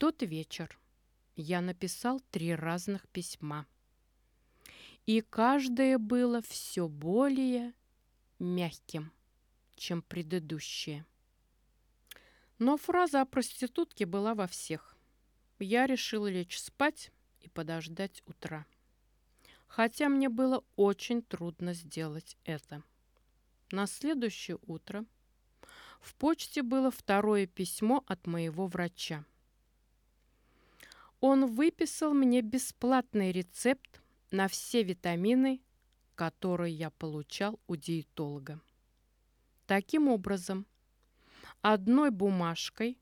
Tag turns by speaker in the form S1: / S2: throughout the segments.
S1: тот вечер я написал три разных письма. И каждое было все более мягким, чем предыдущее. Но фраза о проститутке была во всех. Я решил лечь спать и подождать утра. Хотя мне было очень трудно сделать это. На следующее утро в почте было второе письмо от моего врача. Он выписал мне бесплатный рецепт на все витамины, которые я получал у диетолога. Таким образом, одной бумажкой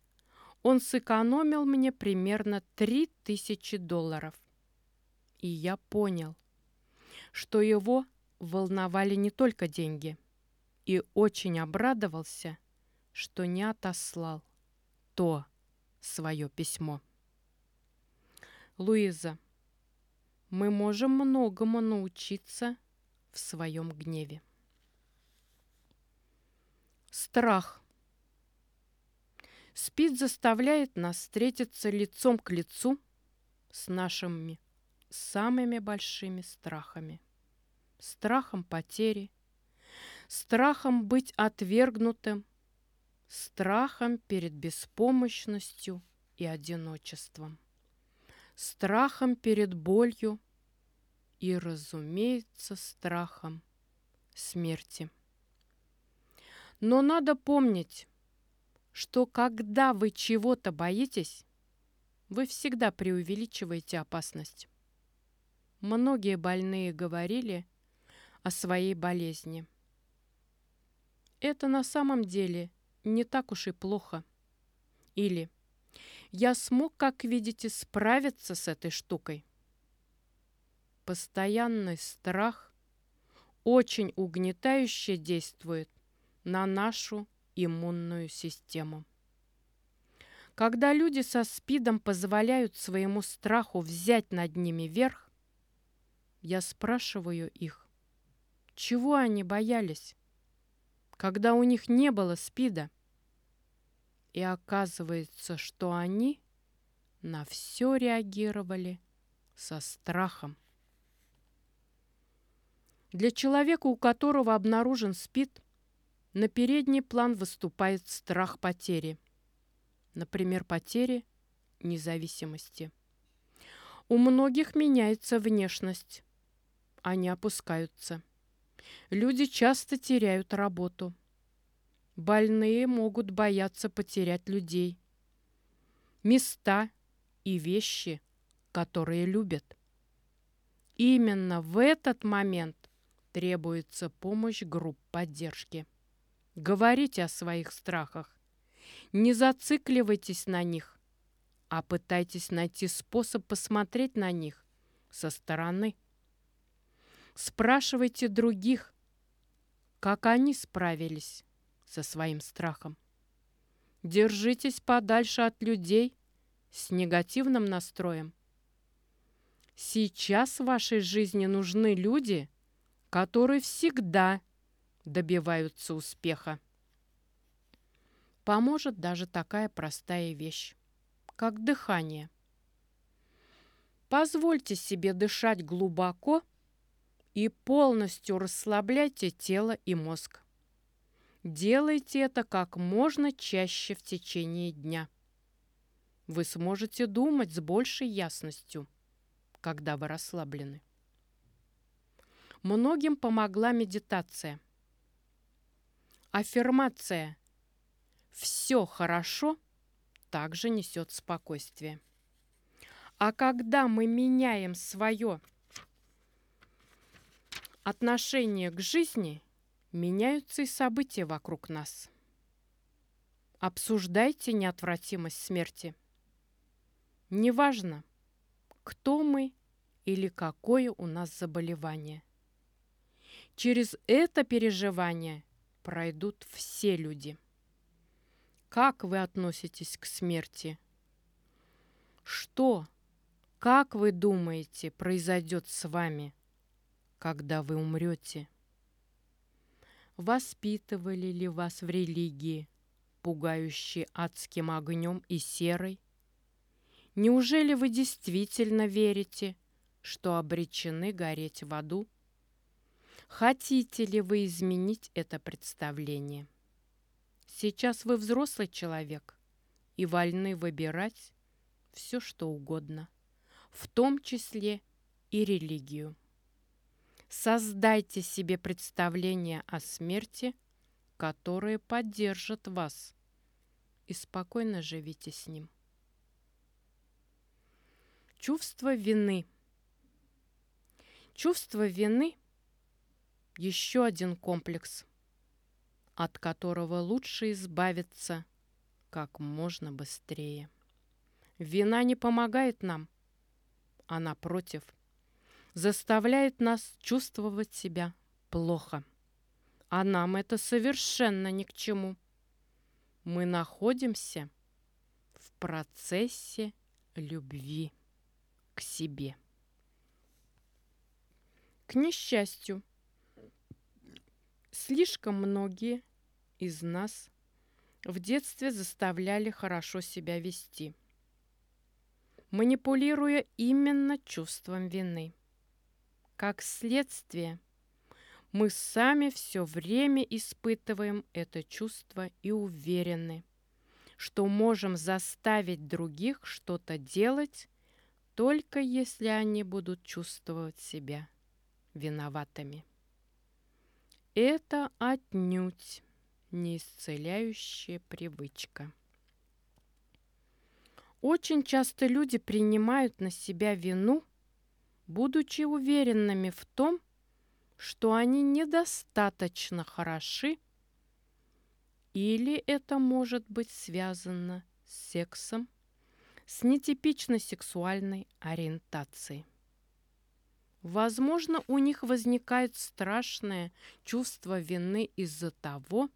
S1: он сэкономил мне примерно 3000 долларов. И я понял, что его волновали не только деньги, и очень обрадовался, что не отослал то свое письмо. Луиза, мы можем многому научиться в своем гневе. Страх. Спид заставляет нас встретиться лицом к лицу с нашими самыми большими страхами. Страхом потери, страхом быть отвергнутым, страхом перед беспомощностью и одиночеством страхом перед болью и, разумеется, страхом смерти. Но надо помнить, что когда вы чего-то боитесь, вы всегда преувеличиваете опасность. Многие больные говорили о своей болезни. Это на самом деле не так уж и плохо. Или я смог, как видите, справиться с этой штукой. Постоянный страх очень угнетающе действует на нашу иммунную систему. Когда люди со СПИДом позволяют своему страху взять над ними верх, я спрашиваю их, чего они боялись, когда у них не было СПИДа? И оказывается, что они на все реагировали со страхом. Для человека, у которого обнаружен СПИД, на передний план выступает страх потери. Например, потери независимости. У многих меняется внешность. Они опускаются. Люди часто теряют работу. Больные могут бояться потерять людей, места и вещи, которые любят. Именно в этот момент требуется помощь групп поддержки. Говорите о своих страхах. Не зацикливайтесь на них, а пытайтесь найти способ посмотреть на них со стороны. Спрашивайте других, как они справились со своим страхом. Держитесь подальше от людей с негативным настроем. Сейчас в вашей жизни нужны люди, которые всегда добиваются успеха. Поможет даже такая простая вещь, как дыхание. Позвольте себе дышать глубоко и полностью расслабляйте тело и мозг. Делайте это как можно чаще в течение дня. Вы сможете думать с большей ясностью, когда вы расслаблены. Многим помогла медитация. Аффирмация «все хорошо» также несет спокойствие. А когда мы меняем свое отношение к жизни – меняются и события вокруг нас. Обсуждайте неотвратимость смерти. Неважно, кто мы или какое у нас заболевание. Через это переживание пройдут все люди. Как вы относитесь к смерти? Что, как вы думаете, произойдет с вами, когда вы умрете? Воспитывали ли вас в религии, пугающей адским огнем и серой? Неужели вы действительно верите, что обречены гореть в аду? Хотите ли вы изменить это представление? Сейчас вы взрослый человек и вольны выбирать все, что угодно, в том числе и религию. Создайте себе представление о смерти, которое поддержит вас, и спокойно живите с ним. Чувство вины. Чувство вины – еще один комплекс, от которого лучше избавиться как можно быстрее. Вина не помогает нам, а напротив – заставляет нас чувствовать себя плохо. А нам это совершенно ни к чему. Мы находимся в процессе любви к себе. К несчастью, слишком многие из нас в детстве заставляли хорошо себя вести, манипулируя именно чувством вины. Как следствие, мы сами все время испытываем это чувство и уверены, что можем заставить других что-то делать, только если они будут чувствовать себя виноватыми. Это отнюдь не исцеляющая привычка. Очень часто люди принимают на себя вину будучи уверенными в том, что они недостаточно хороши, или это может быть связано с сексом, с нетипичной сексуальной ориентацией. Возможно, у них возникает страшное чувство вины из-за того,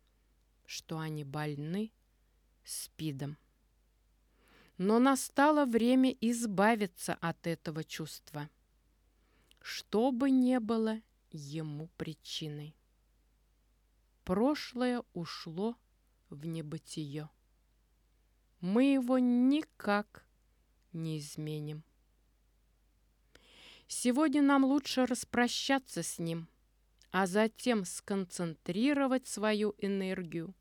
S1: что они больны СПИДом. Но настало время избавиться от этого чувства – что бы ни было ему причиной. Прошлое ушло в небытие. Мы его никак не изменим. Сегодня нам лучше распрощаться с ним, а затем сконцентрировать свою энергию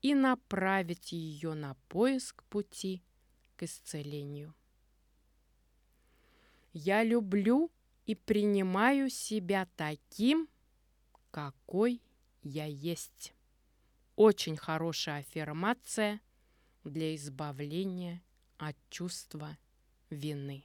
S1: и направить ее на поиск пути к исцелению. Я люблю и принимаю себя таким, какой я есть. Очень хорошая аффирмация для избавления от чувства вины.